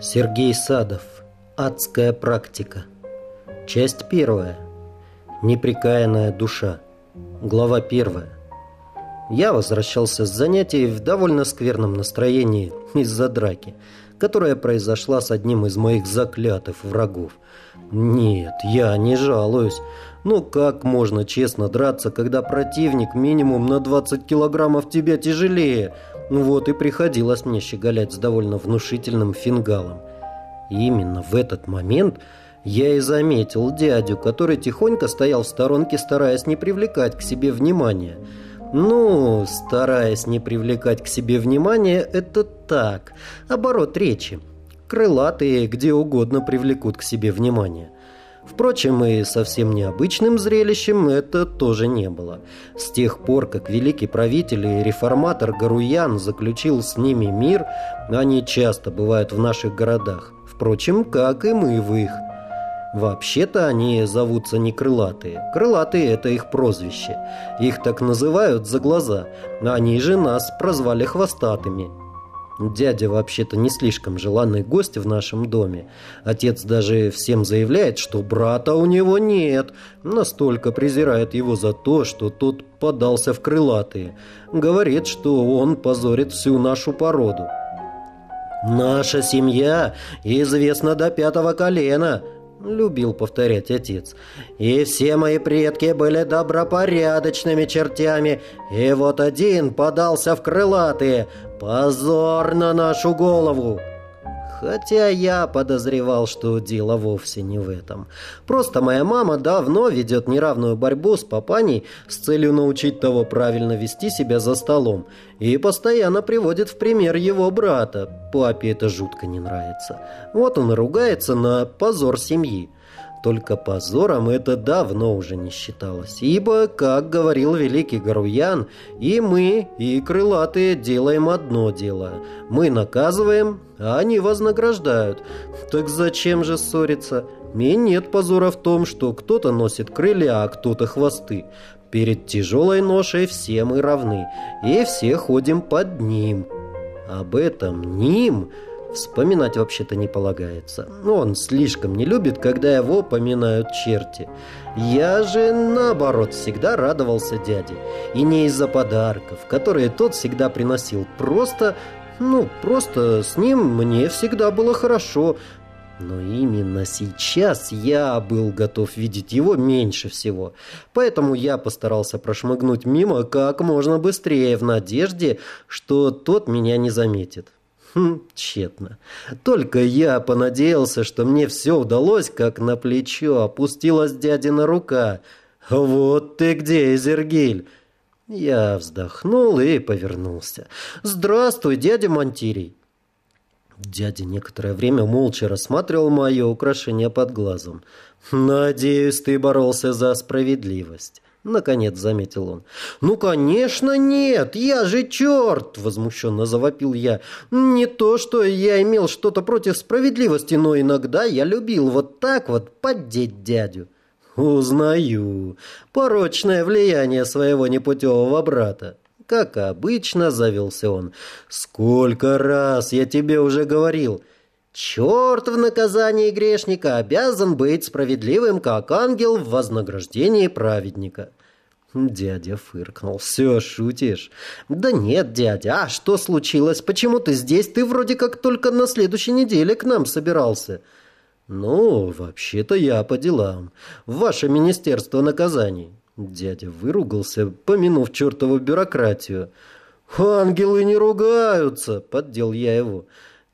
Сергей Садов. Адская практика. Часть первая. Неприкаянная душа. Глава первая. Я возвращался с занятий в довольно скверном настроении из-за драки, которая произошла с одним из моих заклятых врагов. Нет, я не жалуюсь. Ну как можно честно драться, когда противник минимум на 20 килограммов тебя тяжелее – ну вот и приходилось мне щеголять с довольно внушительным фингалом. И именно в этот момент я и заметил дядю, который тихонько стоял в сторонке, стараясь не привлекать к себе внимания. Ну, стараясь не привлекать к себе внимания, это так, оборот речи. Крылатые где угодно привлекут к себе внимание. Впрочем, и совсем необычным зрелищем это тоже не было. С тех пор, как великий правитель и реформатор Гаруян заключил с ними мир, они часто бывают в наших городах. Впрочем, как и мы в их. Вообще-то они зовутся не крылатые. Крылатые – это их прозвище. Их так называют за глаза. Они же нас прозвали хвостатыми. Дядя вообще-то не слишком желанный гость в нашем доме. Отец даже всем заявляет, что брата у него нет. Настолько презирает его за то, что тот подался в крылатые. Говорит, что он позорит всю нашу породу. «Наша семья известна до пятого колена», — любил повторять отец. «И все мои предки были добропорядочными чертями, и вот один подался в крылатые, Позор на нашу голову! Хотя я подозревал, что дело вовсе не в этом. Просто моя мама давно ведет неравную борьбу с папаней с целью научить того правильно вести себя за столом и постоянно приводит в пример его брата. Папе это жутко не нравится. Вот он ругается на позор семьи. Только позором это давно уже не считалось, ибо, как говорил великий Гаруян, и мы, и крылатые делаем одно дело. Мы наказываем, а они вознаграждают. Так зачем же ссориться? Мне нет позора в том, что кто-то носит крылья, а кто-то хвосты. Перед тяжелой ношей все мы равны, и все ходим под ним. Об этом ним Вспоминать вообще-то не полагается. Он слишком не любит, когда его поминают черти. Я же, наоборот, всегда радовался дяде. И не из-за подарков, которые тот всегда приносил. Просто, ну, просто с ним мне всегда было хорошо. Но именно сейчас я был готов видеть его меньше всего. Поэтому я постарался прошмыгнуть мимо как можно быстрее в надежде, что тот меня не заметит. Хм, тщетно. Только я понадеялся, что мне все удалось, как на плечо опустилась дядина рука. «Вот ты где, Изергиль!» Я вздохнул и повернулся. «Здравствуй, дядя Монтирий!» Дядя некоторое время молча рассматривал мое украшение под глазом. «Надеюсь, ты боролся за справедливость». Наконец заметил он. «Ну, конечно, нет! Я же черт!» Возмущенно завопил я. «Не то, что я имел что-то против справедливости, но иногда я любил вот так вот поддеть дядю». «Узнаю. Порочное влияние своего непутевого брата». Как обычно, завелся он. «Сколько раз я тебе уже говорил!» Черт в наказании грешника обязан быть справедливым, как ангел в вознаграждении праведника. Дядя фыркнул. «Все, шутишь?» «Да нет, дядя. А что случилось? Почему ты здесь? Ты вроде как только на следующей неделе к нам собирался». «Ну, вообще-то я по делам. Ваше министерство наказаний». Дядя выругался, помянув чертову бюрократию. «Ангелы не ругаются!» — поддел я его.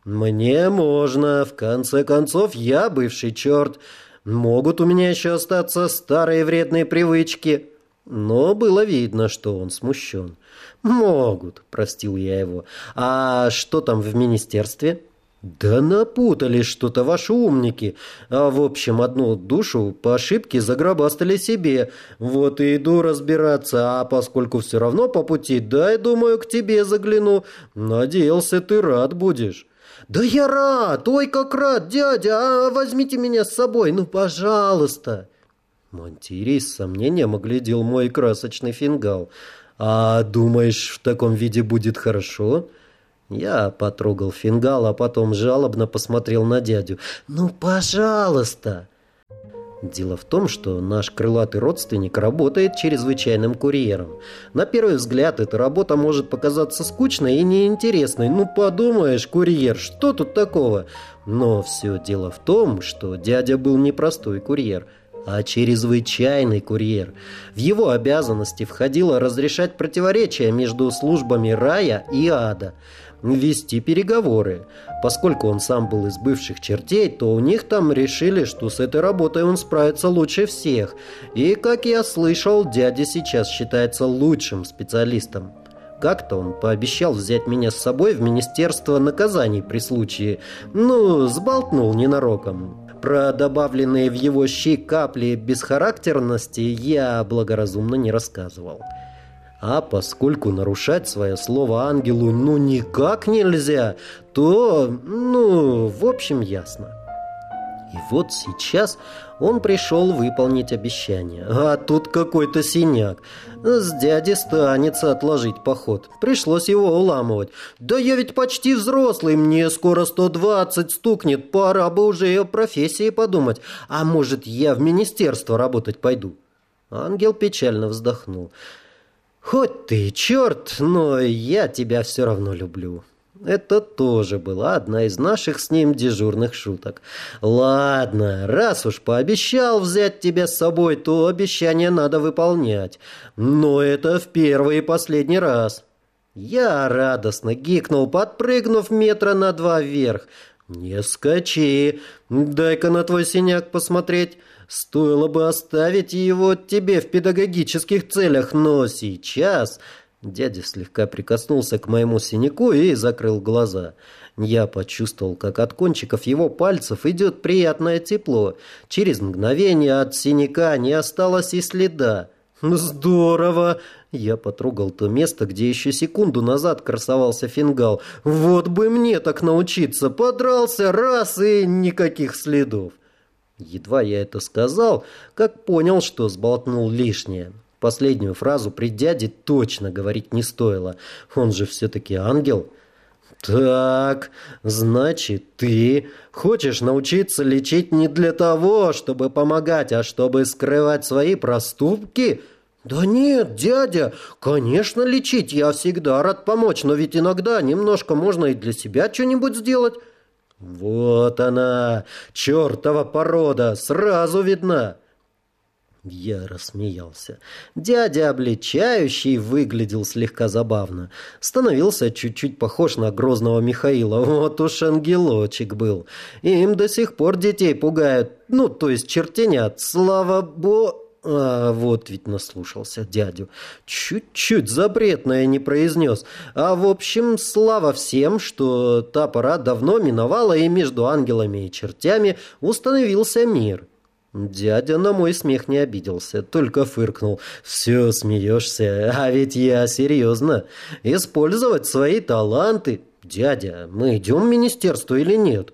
«Мне можно. В конце концов, я бывший черт. Могут у меня еще остаться старые вредные привычки». Но было видно, что он смущен. «Могут», — простил я его. «А что там в министерстве?» «Да напутали что-то ваши умники. А в общем, одну душу по ошибке загробастали себе. Вот и иду разбираться, а поскольку все равно по пути, дай, думаю, к тебе загляну. Надеялся, ты рад будешь». «Да я рад! Ой, как рад, дядя! А возьмите меня с собой, ну, пожалуйста!» Монтирий с сомнением оглядел мой красочный фингал. «А думаешь, в таком виде будет хорошо?» Я потрогал фингал, а потом жалобно посмотрел на дядю. «Ну, пожалуйста!» Дело в том, что наш крылатый родственник работает чрезвычайным курьером. На первый взгляд, эта работа может показаться скучной и неинтересной. Ну, подумаешь, курьер, что тут такого? Но все дело в том, что дядя был не простой курьер – а чрезвычайный курьер. В его обязанности входило разрешать противоречия между службами рая и ада, вести переговоры. Поскольку он сам был из бывших чертей, то у них там решили, что с этой работой он справится лучше всех. И, как я слышал, дядя сейчас считается лучшим специалистом. Как-то он пообещал взять меня с собой в Министерство наказаний при случае. Ну, сболтнул ненароком. Про добавленные в его щи капли бесхарактерности я благоразумно не рассказывал. А поскольку нарушать свое слово ангелу ну никак нельзя, то, ну, в общем, ясно. И вот сейчас он пришел выполнить обещание. А тут какой-то синяк. С дяди станется отложить поход. Пришлось его уламывать. Да я ведь почти взрослый, мне скоро 120 стукнет. Пора бы уже о профессии подумать. А может, я в министерство работать пойду? Ангел печально вздохнул. Хоть ты черт, но я тебя все равно люблю. Это тоже была одна из наших с ним дежурных шуток. «Ладно, раз уж пообещал взять тебя с собой, то обещание надо выполнять. Но это в первый и последний раз». Я радостно гикнул, подпрыгнув метра на два вверх. «Не скачи, дай-ка на твой синяк посмотреть». Стоило бы оставить его тебе в педагогических целях, но сейчас Дядя слегка прикоснулся к моему синяку и закрыл глаза. Я почувствовал, как от кончиков его пальцев идет приятное тепло. Через мгновение от синяка не осталось и следа. «Здорово!» Я потрогал то место, где еще секунду назад красовался фингал. «Вот бы мне так научиться! Подрался раз и никаких следов!» Едва я это сказал, как понял, что сболтнул лишнее. Последнюю фразу при дяде точно говорить не стоило. Он же все-таки ангел. «Так, значит, ты хочешь научиться лечить не для того, чтобы помогать, а чтобы скрывать свои проступки?» «Да нет, дядя, конечно, лечить я всегда рад помочь, но ведь иногда немножко можно и для себя что-нибудь сделать». «Вот она, чертова порода, сразу видна!» Я рассмеялся. Дядя обличающий выглядел слегка забавно. Становился чуть-чуть похож на грозного Михаила. Вот уж ангелочек был. Им до сих пор детей пугают. Ну, то есть чертенят. Слава богу... А, вот ведь наслушался дядю. Чуть-чуть запретное не произнес. А в общем, слава всем, что та пора давно миновала, и между ангелами и чертями установился мир. Дядя на мой смех не обиделся, только фыркнул. «Все, смеешься, а ведь я серьезно. Использовать свои таланты. Дядя, мы идем в министерство или нет?»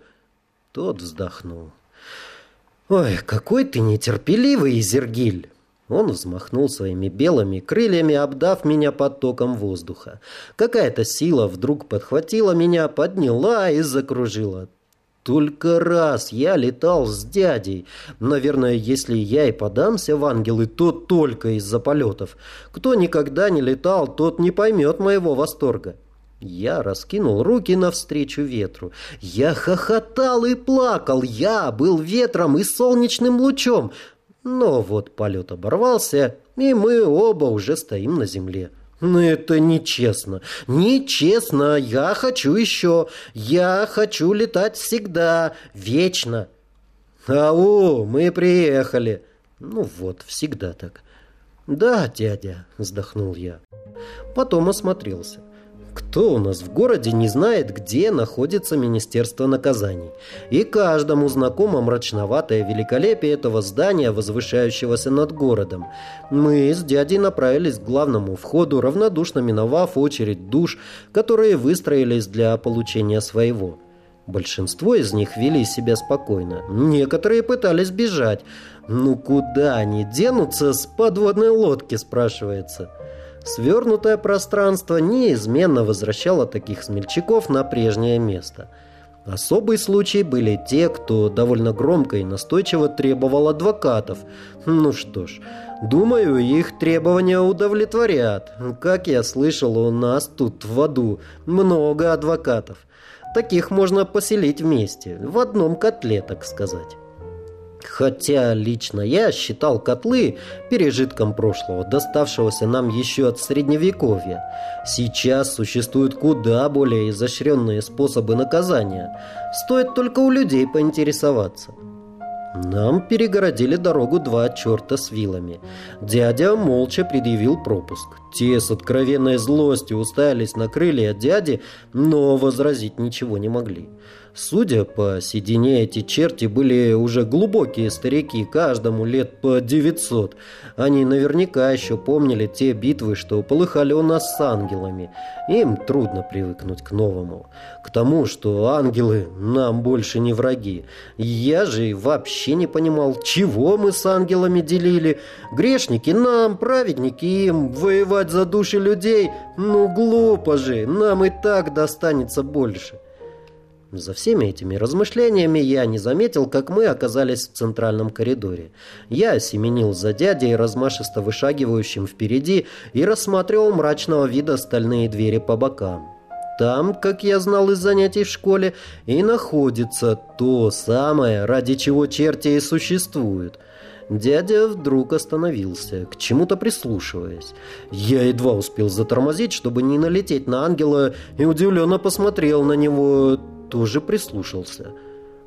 Тот вздохнул. «Ой, какой ты нетерпеливый, Изергиль!» Он взмахнул своими белыми крыльями, обдав меня потоком воздуха. Какая-то сила вдруг подхватила меня, подняла и закружила. Только раз я летал с дядей. Наверное, если я и подамся в ангелы, то только из-за полетов. Кто никогда не летал, тот не поймет моего восторга. Я раскинул руки навстречу ветру. Я хохотал и плакал. Я был ветром и солнечным лучом. Но вот полет оборвался, и мы оба уже стоим на земле. Но это нечестно. Нечестно. Я хочу еще. Я хочу летать всегда. Вечно. Ау, мы приехали. Ну вот, всегда так. Да, дядя, вздохнул я. Потом осмотрелся. Кто у нас в городе не знает, где находится Министерство наказаний? И каждому знакомо мрачноватое великолепие этого здания, возвышающегося над городом. Мы с дядей направились к главному входу, равнодушно миновав очередь душ, которые выстроились для получения своего. Большинство из них вели себя спокойно. Некоторые пытались бежать. «Ну куда они денутся с подводной лодки?» спрашивается. Свернутое пространство неизменно возвращало таких смельчаков на прежнее место. Особый случай были те, кто довольно громко и настойчиво требовал адвокатов. Ну что ж, думаю, их требования удовлетворят. Как я слышал, у нас тут в аду много адвокатов. Таких можно поселить вместе, в одном котле, так сказать. Хотя лично я считал котлы пережитком прошлого, доставшегося нам еще от средневековья. Сейчас существуют куда более изощренные способы наказания. Стоит только у людей поинтересоваться. Нам перегородили дорогу два черта с вилами. Дядя молча предъявил пропуск. Те с откровенной злостью уставились на крылья дяди, но возразить ничего не могли. Судя по седине, эти черти были уже глубокие старики, каждому лет по 900. Они наверняка еще помнили те битвы, что полыхали у нас с ангелами. Им трудно привыкнуть к новому. К тому, что ангелы нам больше не враги. Я же вообще не понимал, чего мы с ангелами делили. Грешники нам, праведники им, воевать за души людей. Ну глупо же, нам и так достанется больше. За всеми этими размышлениями я не заметил, как мы оказались в центральном коридоре. Я семенил за дядей, размашисто вышагивающим впереди, и рассматривал мрачного вида стальные двери по бокам. Там, как я знал из занятий в школе, и находится то самое, ради чего черти и существуют. Дядя вдруг остановился, к чему-то прислушиваясь. Я едва успел затормозить, чтобы не налететь на ангела, и удивленно посмотрел на него тоже прислушался.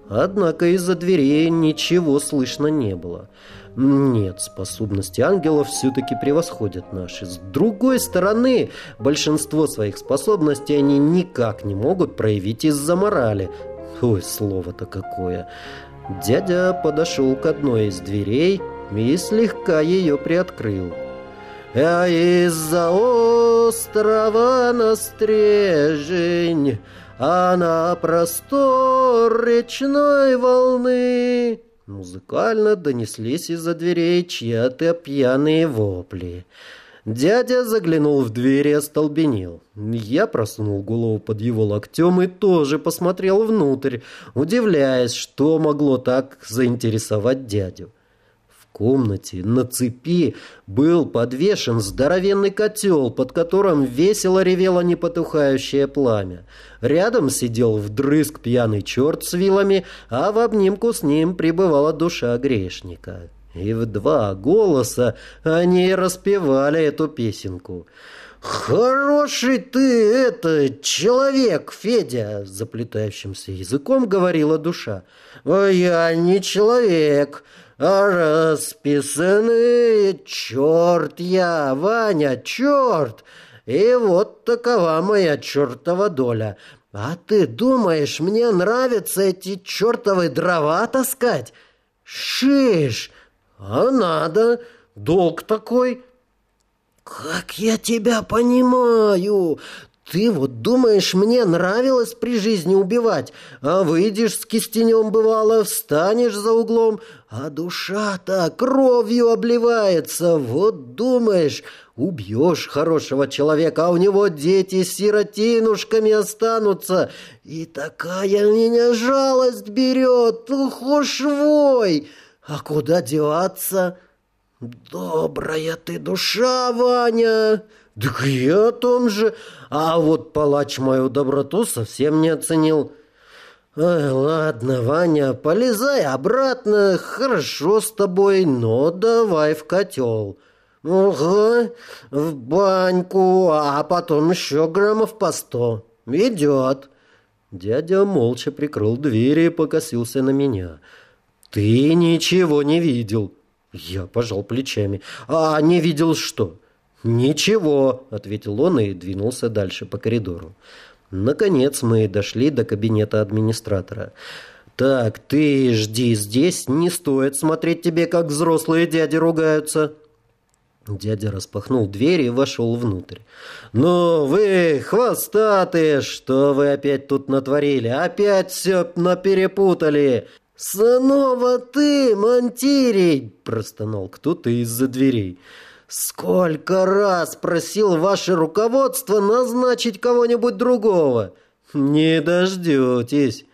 Однако из-за дверей ничего слышно не было. Нет, способности ангелов все-таки превосходят наши. С другой стороны, большинство своих способностей они никак не могут проявить из-за морали. Ой, слово-то какое. Дядя подошел к одной из дверей и слегка ее приоткрыл. «А из-за острова на стрежень...» а на простор речной волны музыкально донеслись из-за дверей чьи-то пьяные вопли. Дядя заглянул в дверь и остолбенел. Я просунул голову под его локтем и тоже посмотрел внутрь, удивляясь, что могло так заинтересовать дядю комнате на цепи был подвешен здоровенный котел, под которым весело ревело непотухающее пламя. Рядом сидел вдрызг пьяный черт с вилами, а в обнимку с ним пребывала душа грешника. И в два голоса они распевали эту песенку. «Хороший ты, это, человек, Федя!» Заплетающимся языком говорила душа. «Я не человек!» А расписанный черт я, Ваня, черт! И вот такова моя чертова доля. А ты думаешь, мне нравится эти чертовы дрова таскать? Шиш! А надо, долг такой. Как я тебя понимаю! Ты вот думаешь, мне нравилось при жизни убивать, а выйдешь с кистенем, бывало, встанешь за углом, а душа-то кровью обливается. Вот думаешь, убьешь хорошего человека, а у него дети с сиротинушками останутся. И такая меня жалость берет, ухушвой. А куда деваться? Добрая ты душа, Ваня!» «Так я о том же. А вот палач мою доброту совсем не оценил». Ой, ладно, Ваня, полезай обратно. Хорошо с тобой, но давай в котел». «Ага, в баньку, а потом еще граммов по сто. Идет». Дядя молча прикрыл двери и покосился на меня. «Ты ничего не видел». Я пожал плечами. «А не видел что?» «Ничего», — ответил он и двинулся дальше по коридору. Наконец мы дошли до кабинета администратора. «Так, ты жди здесь, не стоит смотреть тебе, как взрослые дяди ругаются». Дядя распахнул дверь и вошел внутрь. «Ну, вы, хвостатые, что вы опять тут натворили? Опять все наперепутали!» «Снова ты, Монтирий!» – простонал кто-то из-за дверей. Сколько раз просил ваше руководство назначить кого-нибудь другого? Не дождетесь.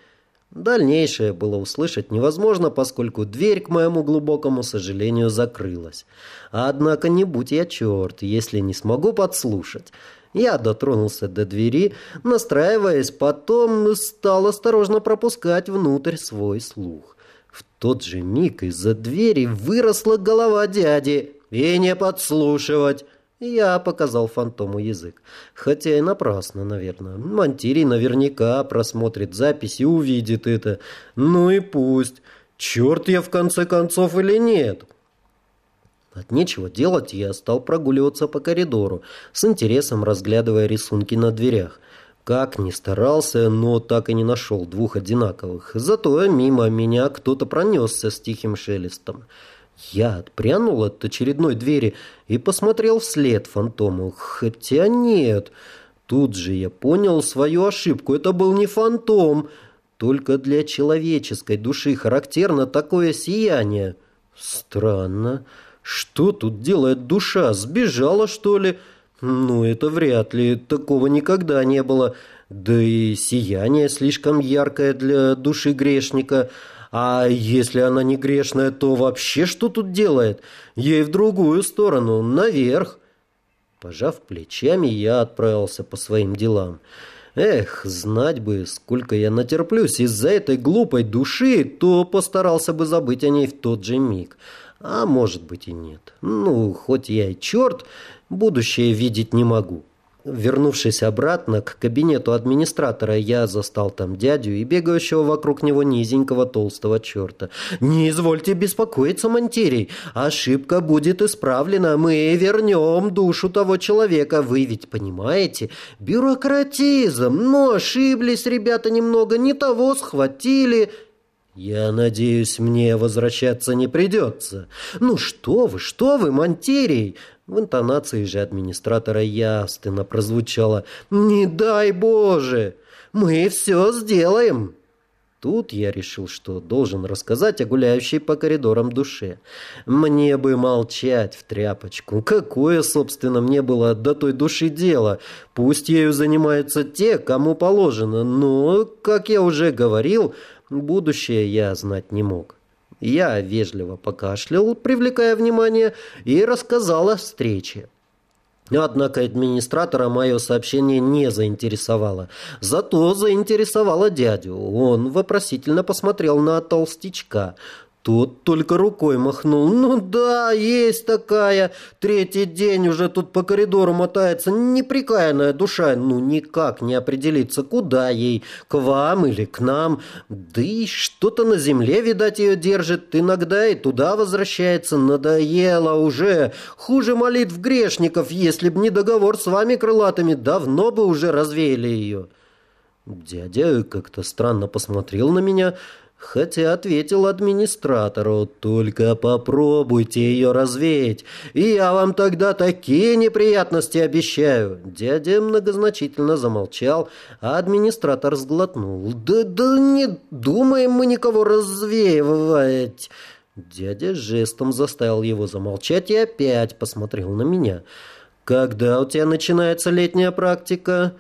Дальнейшее было услышать невозможно, поскольку дверь, к моему глубокому сожалению, закрылась. Однако не будь я черт, если не смогу подслушать. Я дотронулся до двери, настраиваясь, потом стал осторожно пропускать внутрь свой слух. В тот же миг из-за двери выросла голова дяди. «И не подслушивать!» Я показал фантому язык. Хотя и напрасно, наверное. Мантирий наверняка просмотрит запись и увидит это. Ну и пусть. Черт я в конце концов или нет. От нечего делать я стал прогуливаться по коридору, с интересом разглядывая рисунки на дверях. Как ни старался, но так и не нашел двух одинаковых. Зато мимо меня кто-то пронесся с тихим шелестом. Я отпрянул от очередной двери и посмотрел вслед фантому. Хотя нет. Тут же я понял свою ошибку. Это был не фантом. Только для человеческой души характерно такое сияние. Странно. Что тут делает душа? Сбежала, что ли? Ну, это вряд ли. Такого никогда не было. Да и сияние слишком яркое для души грешника. А если она не грешная, то вообще что тут делает? Ей в другую сторону, наверх. Пожав плечами, я отправился по своим делам. Эх, знать бы, сколько я натерплюсь из-за этой глупой души, то постарался бы забыть о ней в тот же миг. А может быть и нет. Ну, хоть я и черт, будущее видеть не могу. Вернувшись обратно к кабинету администратора, я застал там дядю и бегающего вокруг него низенького толстого черта. «Не извольте беспокоиться, Монтерий. Ошибка будет исправлена. Мы вернем душу того человека. Вы ведь понимаете? Бюрократизм. Но ошиблись ребята немного, не того схватили». «Я надеюсь, мне возвращаться не придется». «Ну что вы, что вы, Монтерий!» В интонации же администратора ясно прозвучало «Не дай Боже! Мы все сделаем!» Тут я решил, что должен рассказать о гуляющей по коридорам душе. Мне бы молчать в тряпочку. Какое, собственно, мне было до той души дело? Пусть ею занимаются те, кому положено, но, как я уже говорил, будущее я знать не мог. Я вежливо покашлял, привлекая внимание, и рассказал о встрече. Однако администратора мое сообщение не заинтересовало. Зато заинтересовало дядю. Он вопросительно посмотрел на толстячка. Тот только рукой махнул. «Ну да, есть такая. Третий день уже тут по коридору мотается неприкаянная душа. Ну никак не определиться, куда ей, к вам или к нам. Да и что-то на земле, видать, ее держит. Иногда и туда возвращается. Надоело уже. Хуже молитв грешников. Если б не договор с вами крылатыми, давно бы уже развеяли ее». Дядя как-то странно посмотрел на меня, Хотя ответил администратору, только попробуйте ее развеять, и я вам тогда такие неприятности обещаю. Дядя многозначительно замолчал, а администратор сглотнул. Да, да не думаем мы никого развеивать. Дядя жестом заставил его замолчать и опять посмотрел на меня. «Когда у тебя начинается летняя практика?»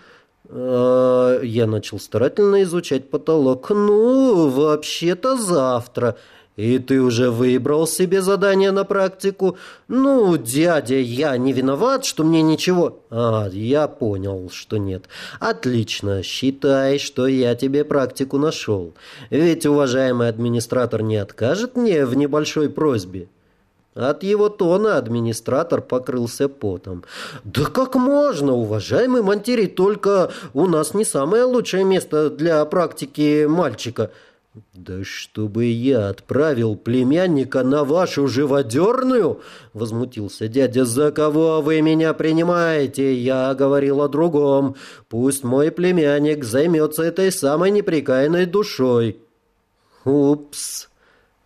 Э, я начал старательно изучать потолок. «Ну, вообще-то завтра. И ты уже выбрал себе задание на практику? Ну, дядя, я не виноват, что мне ничего...» «А, я понял, что нет. Отлично. Считай, что я тебе практику нашел. Ведь уважаемый администратор не откажет мне в небольшой просьбе». От его тона администратор покрылся потом. «Да как можно, уважаемый Монтерий, только у нас не самое лучшее место для практики мальчика». «Да чтобы я отправил племянника на вашу живодерную?» — возмутился дядя. «За кого вы меня принимаете? Я говорил о другом. Пусть мой племянник займется этой самой неприкаянной душой». «Упс!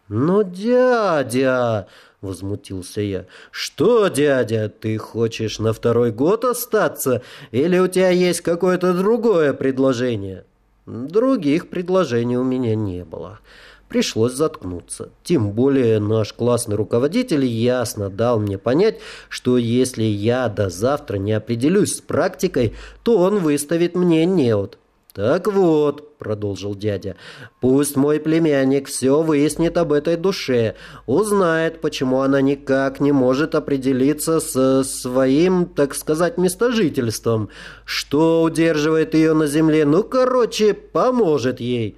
Но дядя!» Возмутился я. «Что, дядя, ты хочешь на второй год остаться? Или у тебя есть какое-то другое предложение?» Других предложений у меня не было. Пришлось заткнуться. Тем более наш классный руководитель ясно дал мне понять, что если я до завтра не определюсь с практикой, то он выставит мне неуд. «Так вот», — продолжил дядя, — «пусть мой племянник все выяснит об этой душе, узнает, почему она никак не может определиться с своим, так сказать, местожительством, что удерживает ее на земле, ну, короче, поможет ей».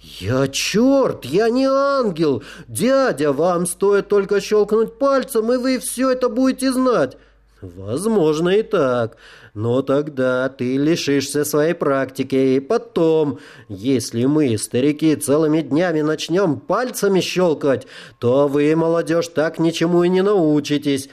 «Я черт, я не ангел! Дядя, вам стоит только щелкнуть пальцем, и вы все это будете знать!» «Возможно и так, но тогда ты лишишься своей практики, и потом, если мы, старики, целыми днями начнем пальцами щелкать, то вы, молодежь, так ничему и не научитесь.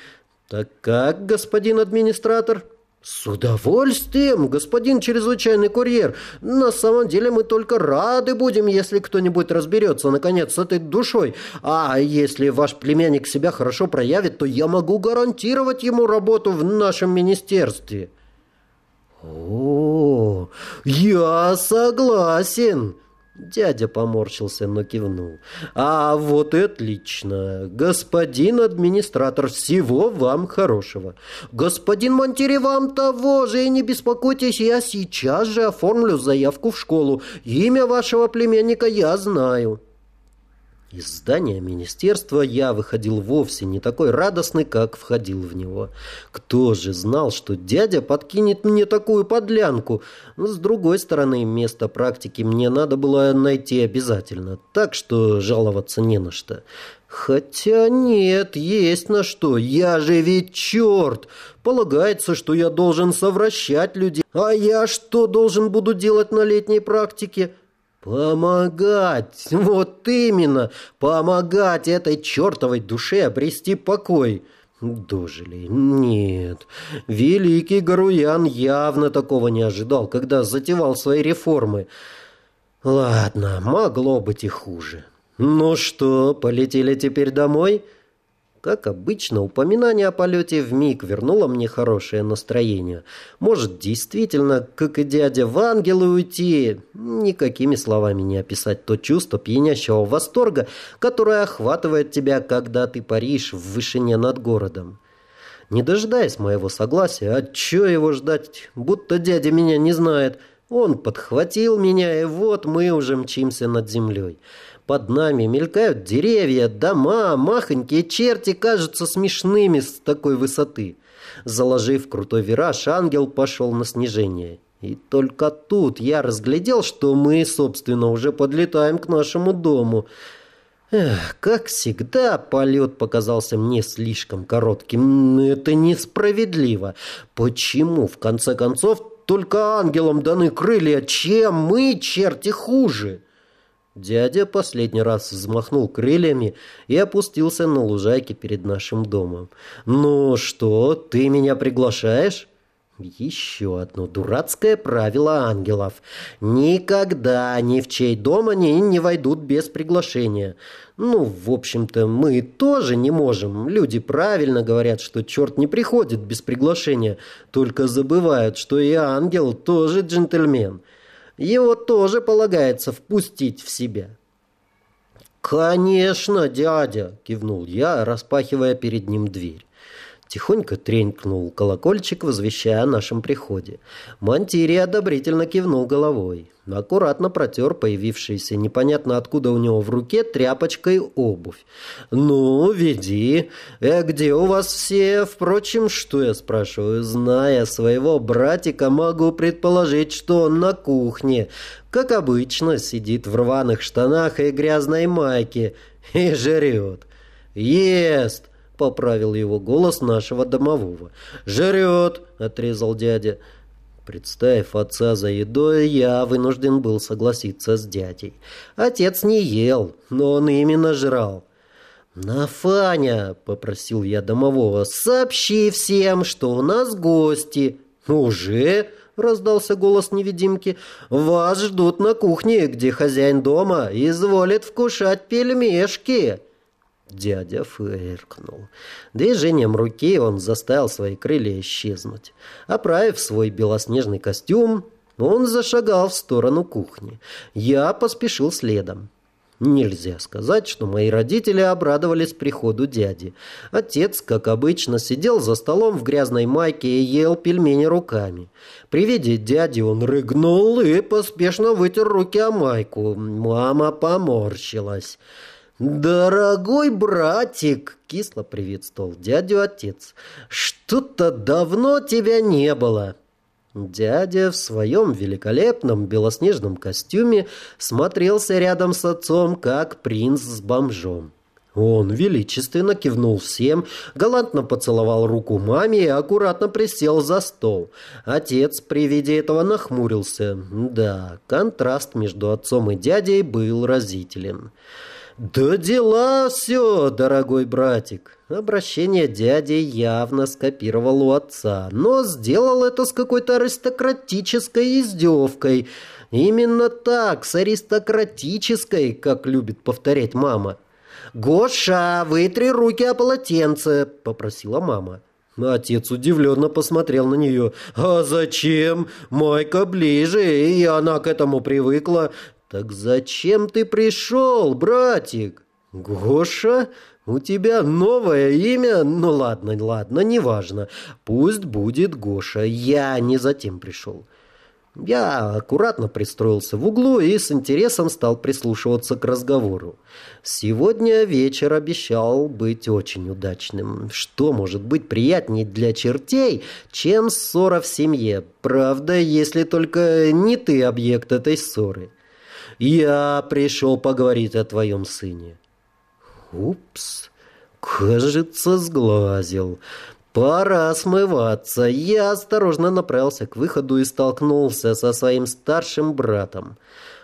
Так как, господин администратор?» «С удовольствием, господин чрезвычайный курьер. На самом деле мы только рады будем, если кто-нибудь разберется, наконец, с этой душой. А если ваш племянник себя хорошо проявит, то я могу гарантировать ему работу в нашем министерстве». «О, я согласен!» Дядя поморщился, но кивнул. «А вот и отлично. Господин администратор, всего вам хорошего. Господин Монтери, вам того же, и не беспокойтесь, я сейчас же оформлю заявку в школу. Имя вашего племянника я знаю». Из здания министерства я выходил вовсе не такой радостный, как входил в него. Кто же знал, что дядя подкинет мне такую подлянку? Но, с другой стороны, место практики мне надо было найти обязательно, так что жаловаться не на что. Хотя нет, есть на что. Я же ведь черт! Полагается, что я должен совращать людей. А я что должен буду делать на летней практике? Помогать! Вот именно! Помогать этой чертовой душе обрести покой! Дожили. Нет. Великий Гаруян явно такого не ожидал, когда затевал свои реформы. Ладно, могло быть и хуже. Ну что, полетели теперь домой?» Как обычно, упоминание о полете в миг вернуло мне хорошее настроение. Может, действительно, как и дядя в ангелы уйти? Никакими словами не описать то чувство пьянящего восторга, которое охватывает тебя, когда ты паришь в вышине над городом. Не дожидаясь моего согласия, а чё его ждать, будто дядя меня не знает, он подхватил меня, и вот мы уже мчимся над землей. Под нами мелькают деревья, дома, махонькие черти кажутся смешными с такой высоты. Заложив крутой вираж, ангел пошел на снижение. И только тут я разглядел, что мы, собственно, уже подлетаем к нашему дому. Эх, как всегда, полет показался мне слишком коротким. Это несправедливо. Почему, в конце концов, только ангелам даны крылья, чем мы, черти, хуже?» Дядя последний раз взмахнул крыльями и опустился на лужайке перед нашим домом. «Ну что, ты меня приглашаешь?» Еще одно дурацкое правило ангелов. Никогда ни в чей дом они не войдут без приглашения. Ну, в общем-то, мы тоже не можем. Люди правильно говорят, что черт не приходит без приглашения, только забывают, что и ангел тоже джентльмен. Его тоже полагается впустить в себя. «Конечно, дядя!» – кивнул я, распахивая перед ним дверь. Тихонько тренькнул колокольчик, возвещая о нашем приходе. Мантири одобрительно кивнул головой. Аккуратно протер появившийся непонятно откуда у него в руке тряпочкой обувь. «Ну, веди. Э, где у вас все? Впрочем, что я спрашиваю? Зная своего братика, могу предположить, что он на кухне. Как обычно, сидит в рваных штанах и грязной майке и жрет. Ест!» Поправил его голос нашего домового. «Жрет!» — отрезал дядя. Представив отца за едой, я вынужден был согласиться с дядей. Отец не ел, но он именно жрал. «Нафаня!» — попросил я домового. «Сообщи всем, что у нас гости». «Уже?» — раздался голос невидимки. «Вас ждут на кухне, где хозяин дома изволит вкушать пельмешки». Дядя фыркнул. Движением руки он заставил свои крылья исчезнуть. Оправив свой белоснежный костюм, он зашагал в сторону кухни. Я поспешил следом. Нельзя сказать, что мои родители обрадовались приходу дяди. Отец, как обычно, сидел за столом в грязной майке и ел пельмени руками. При виде дяди он рыгнул и поспешно вытер руки о майку. Мама поморщилась. «Дорогой братик!» — кисло приветствовал дядю отец. «Что-то давно тебя не было!» Дядя в своем великолепном белоснежном костюме смотрелся рядом с отцом, как принц с бомжом. Он величественно кивнул всем, галантно поцеловал руку маме и аккуратно присел за стол. Отец при виде этого нахмурился. Да, контраст между отцом и дядей был разителен. «Да дела все, дорогой братик!» Обращение дяди явно скопировал у отца, но сделал это с какой-то аристократической издевкой. Именно так, с аристократической, как любит повторять мама. «Гоша, вытри руки о полотенце!» — попросила мама. Отец удивленно посмотрел на нее. «А зачем? Майка ближе, и она к этому привыкла. «Так зачем ты пришел, братик?» «Гоша? У тебя новое имя? Ну ладно, ладно, неважно. Пусть будет Гоша. Я не затем пришел». Я аккуратно пристроился в углу и с интересом стал прислушиваться к разговору. Сегодня вечер обещал быть очень удачным. Что может быть приятнее для чертей, чем ссора в семье? Правда, если только не ты объект этой ссоры. Я пришел поговорить о твоем сыне. Упс, кажется, сглазил. Пора смываться. Я осторожно направился к выходу и столкнулся со своим старшим братом.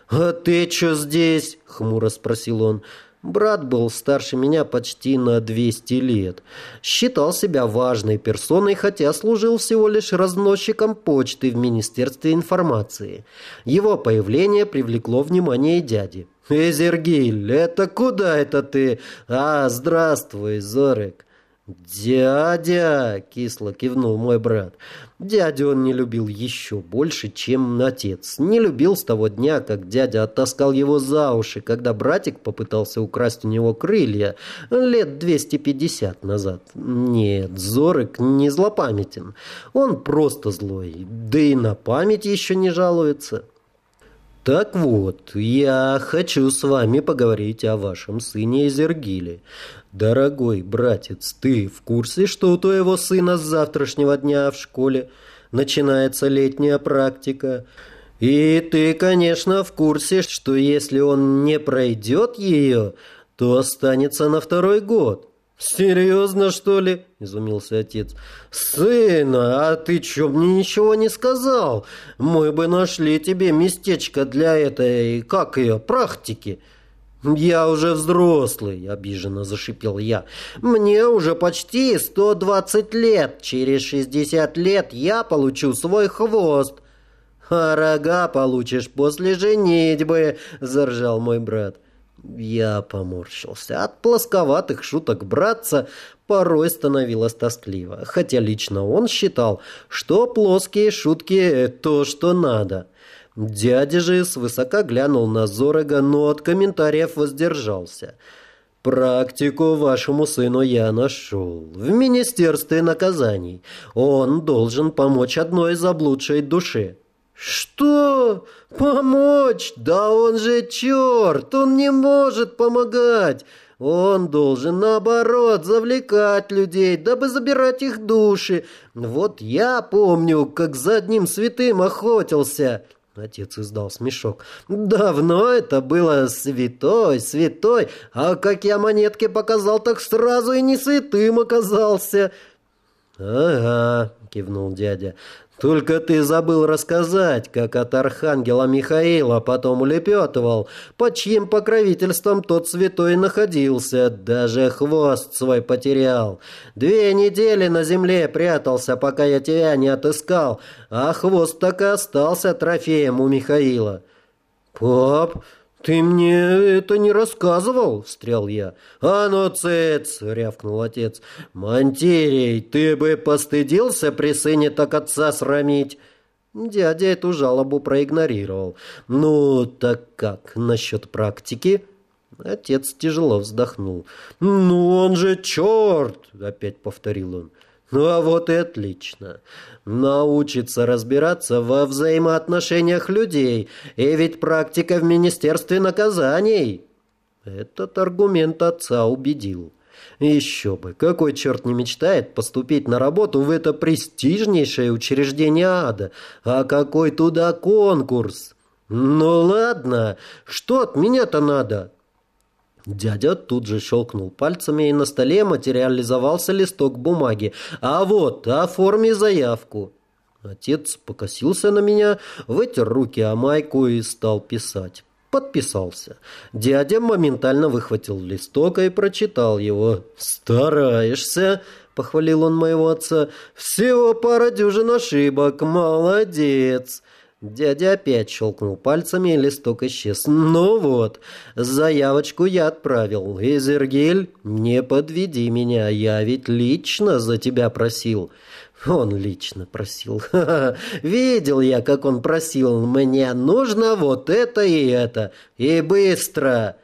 «А ты что здесь?» — хмуро спросил он. Брат был старше меня почти на 200 лет. Считал себя важной персоной, хотя служил всего лишь разносчиком почты в Министерстве информации. Его появление привлекло внимание дяди. «Эзергиль, это куда это ты? А, здравствуй, Зорек!» «Дядя!» — кисло кивнул мой брат. Дядю он не любил еще больше, чем отец. Не любил с того дня, как дядя оттаскал его за уши, когда братик попытался украсть у него крылья лет 250 назад. Нет, Зорик не злопамятен. Он просто злой, да и на память еще не жалуется. «Так вот, я хочу с вами поговорить о вашем сыне Изергиле. Дорогой братец, ты в курсе, что у твоего сына с завтрашнего дня в школе начинается летняя практика?» И ты, конечно, в курсе, что если он не пройдет ее, то останется на второй год. «Серьезно, что ли?» – изумился отец. «Сына, а ты чё мне ничего не сказал? Мы бы нашли тебе местечко для этой, как ее, практики». «Я уже взрослый», — обиженно зашипел я. «Мне уже почти 120 лет. Через 60 лет я получу свой хвост». «А рога получишь после женитьбы», — заржал мой брат. Я поморщился. От плосковатых шуток братца порой становилось тоскливо, хотя лично он считал, что плоские шутки – то, что надо. Дядя же свысока глянул на Зорога, но от комментариев воздержался. «Практику вашему сыну я нашел. В Министерстве наказаний. Он должен помочь одной заблудшей душе». «Что? Помочь? Да он же черт! Он не может помогать! Он должен, наоборот, завлекать людей, дабы забирать их души. Вот я помню, как за одним святым охотился». Отец издал смешок. «Давно это было святой, святой, а как я монетки показал, так сразу и не святым оказался». «Ага», — кивнул дядя, только ты забыл рассказать, как от архангела Михаила потом улепетывал, под чьим покровительством тот святой находился, даже хвост свой потерял. Две недели на земле прятался, пока я тебя не отыскал, а хвост так и остался трофеем у Михаила. «Пап, «Ты мне это не рассказывал?» – встрял я. «А ну, цец!» – рявкнул отец. «Монтерий, ты бы постыдился при сыне так отца срамить?» Дядя эту жалобу проигнорировал. «Ну, так как насчет практики?» Отец тяжело вздохнул. «Ну он же черт!» — опять повторил он. «Ну а вот и отлично. Научиться разбираться во взаимоотношениях людей. И ведь практика в Министерстве наказаний». Этот аргумент отца убедил. Еще бы, какой черт не мечтает поступить на работу в это престижнейшее учреждение ада? А какой туда конкурс? Ну ладно, что от меня-то надо? Дядя тут же щелкнул пальцами, и на столе материализовался листок бумаги. «А вот, оформи заявку». Отец покосился на меня, вытер руки о майку и стал писать. Подписался. Дядя моментально выхватил листок и прочитал его. «Стараешься», — похвалил он моего отца. «Всего пара дюжин ошибок. Молодец». Дядя опять щелкнул пальцами, и листок исчез. «Ну вот, заявочку я отправил. Изергиль, не подведи меня, я ведь лично за тебя просил». Он лично просил. Ха -ха. Видел я, как он просил. Мне нужно вот это и это. И быстро.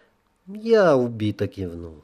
Я убито кивнул.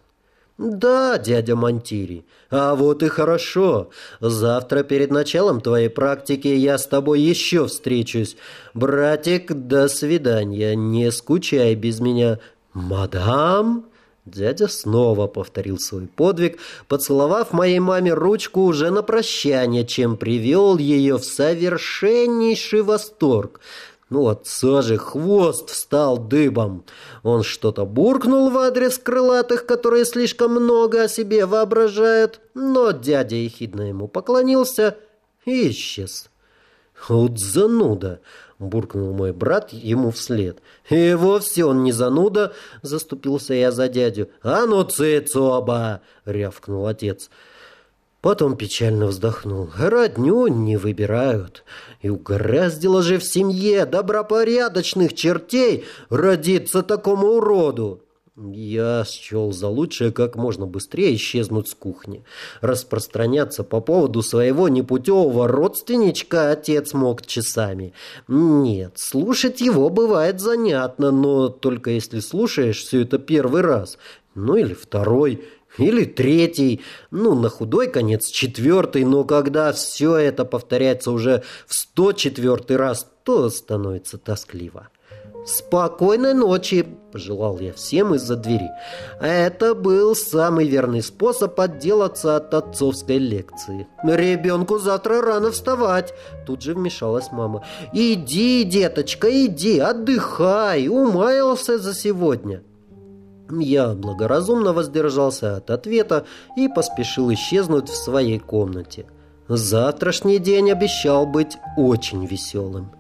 «Да, дядя Монтири, а вот и хорошо. Завтра перед началом твоей практики я с тобой еще встречусь. Братик, до свидания, не скучай без меня. Мадам?» Дядя снова повторил свой подвиг, поцеловав моей маме ручку уже на прощание, чем привел ее в совершеннейший восторг. Ну, отца же хвост встал дыбом. Он что-то буркнул в адрес крылатых, которые слишком много о себе воображают, но дядя ехидно ему поклонился и исчез. «Вот зануда!» — буркнул мой брат ему вслед. «И вовсе он не зануда!» — заступился я за дядю. «А ну, цыц оба!» — рявкнул отец. Потом печально вздохнул. Родню не выбирают. И угораздило же в семье добропорядочных чертей родиться такому уроду. Я счел за лучшее как можно быстрее исчезнуть с кухни. Распространяться по поводу своего непутевого родственничка отец мог часами. Нет, слушать его бывает занятно, но только если слушаешь все это первый раз. Ну или второй, или третий, ну, на худой конец четвертый, но когда все это повторяется уже в сто четвертый раз, то становится тоскливо. «Спокойной ночи!» – пожелал я всем из-за двери. Это был самый верный способ отделаться от отцовской лекции. «Ребенку завтра рано вставать!» – тут же вмешалась мама. «Иди, деточка, иди, отдыхай, умаялся за сегодня!» Я благоразумно воздержался от ответа и поспешил исчезнуть в своей комнате. Завтрашний день обещал быть очень веселым.